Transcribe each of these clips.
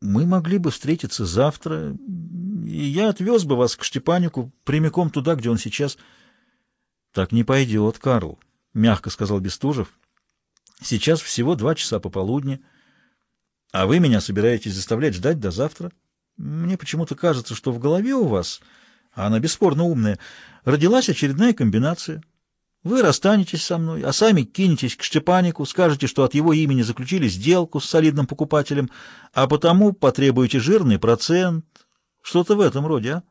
Мы могли бы встретиться завтра, и я отвез бы вас к Штепанику прямиком туда, где он сейчас. — Так не пойдет, Карл, — мягко сказал Бестужев. — Сейчас всего два часа пополудни, а вы меня собираетесь заставлять ждать до завтра. Мне почему-то кажется, что в голове у вас, а она бесспорно умная, родилась очередная комбинация — вы расстанетесь со мной, а сами кинетесь к Штепанику, скажете, что от его имени заключили сделку с солидным покупателем, а потому потребуете жирный процент. Что-то в этом роде, а?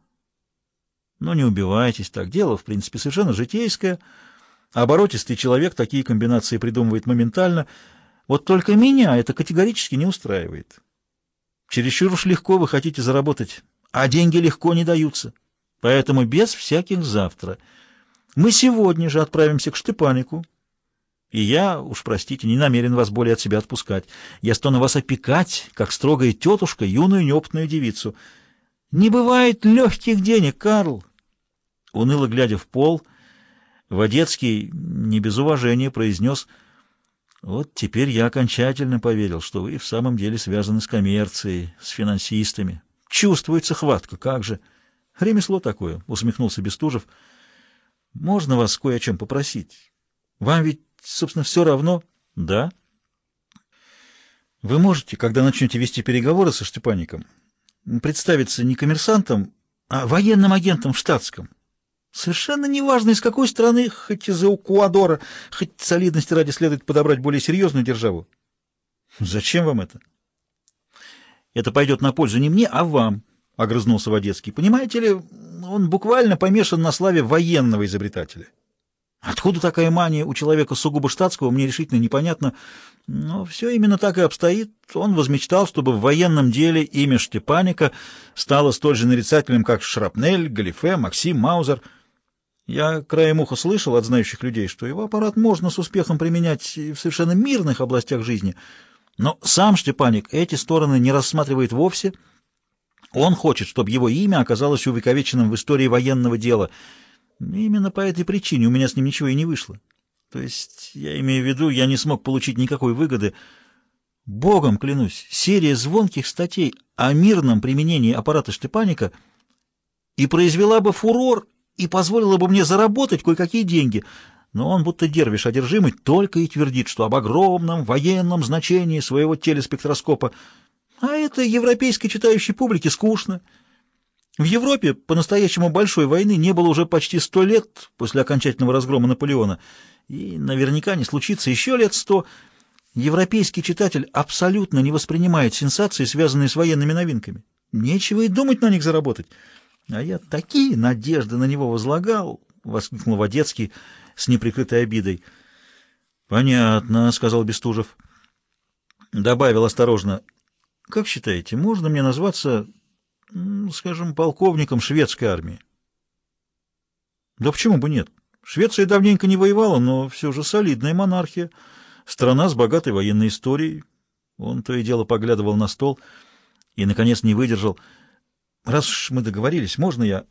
Но ну, не убивайтесь так. Дело, в принципе, совершенно житейское. Оборотистый человек такие комбинации придумывает моментально. Вот только меня это категорически не устраивает. Чересчур уж легко вы хотите заработать, а деньги легко не даются. Поэтому без всяких завтра — мы сегодня же отправимся к Штепанику. И я, уж простите, не намерен вас более от себя отпускать. Я стану вас опекать, как строгая тетушка, юную неопытную девицу. Не бывает легких денег, Карл. Уныло глядя в пол, Водецкий не без уважения произнес «Вот теперь я окончательно поверил, что вы в самом деле связаны с коммерцией, с финансистами. Чувствуется хватка, как же!» «Ремесло такое», — усмехнулся Бестужев, — можно вас кое о чем попросить? Вам ведь, собственно, все равно? Да. Вы можете, когда начнете вести переговоры со Штепаником, представиться не коммерсантом, а военным агентом в штатском. Совершенно неважно, из какой страны, хоть из Экуадора, хоть солидности ради следует подобрать более серьезную державу. Зачем вам это? Это пойдет на пользу не мне, а вам, — огрызнулся Водецкий. Понимаете ли, он буквально помешан на славе военного изобретателя. Откуда такая мания у человека сугубо штатского, мне решительно непонятно. Но все именно так и обстоит. Он возмечтал, чтобы в военном деле имя Штепаника стало столь же нарицательным, как Шрапнель, Галифе, Максим, Маузер. Я краем уха слышал от знающих людей, что его аппарат можно с успехом применять в совершенно мирных областях жизни. Но сам Штепаник эти стороны не рассматривает вовсе — он хочет, чтобы его имя оказалось увековеченным в истории военного дела. Именно по этой причине у меня с ним ничего и не вышло. То есть, я имею в виду, я не смог получить никакой выгоды. Богом клянусь, серия звонких статей о мирном применении аппарата Штепаника и произвела бы фурор, и позволила бы мне заработать кое-какие деньги. Но он, будто дервиш одержимый, только и твердит, что об огромном военном значении своего телеспектроскопа — а это европейской читающей публике скучно. В Европе по-настоящему большой войны не было уже почти сто лет после окончательного разгрома Наполеона, и наверняка не случится еще лет сто. Европейский читатель абсолютно не воспринимает сенсации, связанные с военными новинками. Нечего и думать на них заработать. А я такие надежды на него возлагал, — воскликнул Водецкий с неприкрытой обидой. — Понятно, — сказал Бестужев. Добавил осторожно, — как считаете, можно мне назваться, скажем, полковником шведской армии? Да почему бы нет? Швеция давненько не воевала, но все же солидная монархия, страна с богатой военной историей. Он то и дело поглядывал на стол и, наконец, не выдержал. «Раз уж мы договорились, можно я...»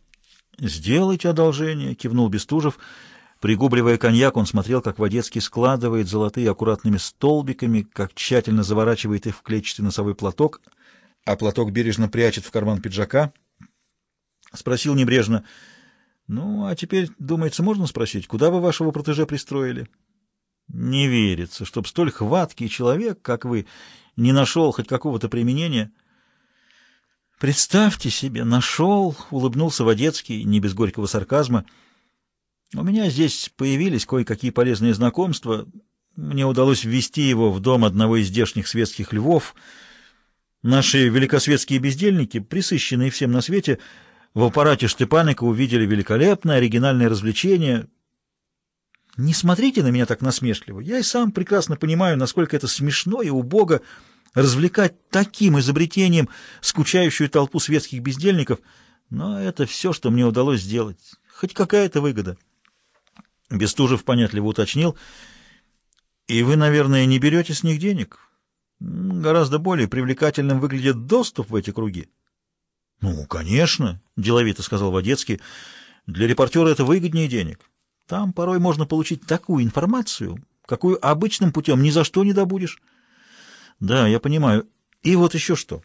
«Сделайте одолжение», — кивнул Бестужев, — Пригубливая коньяк, он смотрел, как Водецкий складывает золотые аккуратными столбиками, как тщательно заворачивает их в клетчатый носовой платок, а платок бережно прячет в карман пиджака. Спросил небрежно, «Ну, а теперь, думается, можно спросить, куда вы вашего протеже пристроили?» «Не верится, чтоб столь хваткий человек, как вы, не нашел хоть какого-то применения». «Представьте себе, нашел!» — улыбнулся Водецкий, не без горького сарказма — у меня здесь появились кое-какие полезные знакомства. Мне удалось ввести его в дом одного из здешних светских львов. Наши великосветские бездельники, присыщенные всем на свете, в аппарате Штепаника увидели великолепное оригинальное развлечение. Не смотрите на меня так насмешливо. Я и сам прекрасно понимаю, насколько это смешно и убого развлекать таким изобретением скучающую толпу светских бездельников, но это все, что мне удалось сделать. Хоть какая-то выгода. Бестужев понятливо уточнил. «И вы, наверное, не берете с них денег? Гораздо более привлекательным выглядит доступ в эти круги». «Ну, конечно», — деловито сказал Водецкий. «Для репортера это выгоднее денег. Там порой можно получить такую информацию, какую обычным путем ни за что не добудешь». «Да, я понимаю. И вот еще что».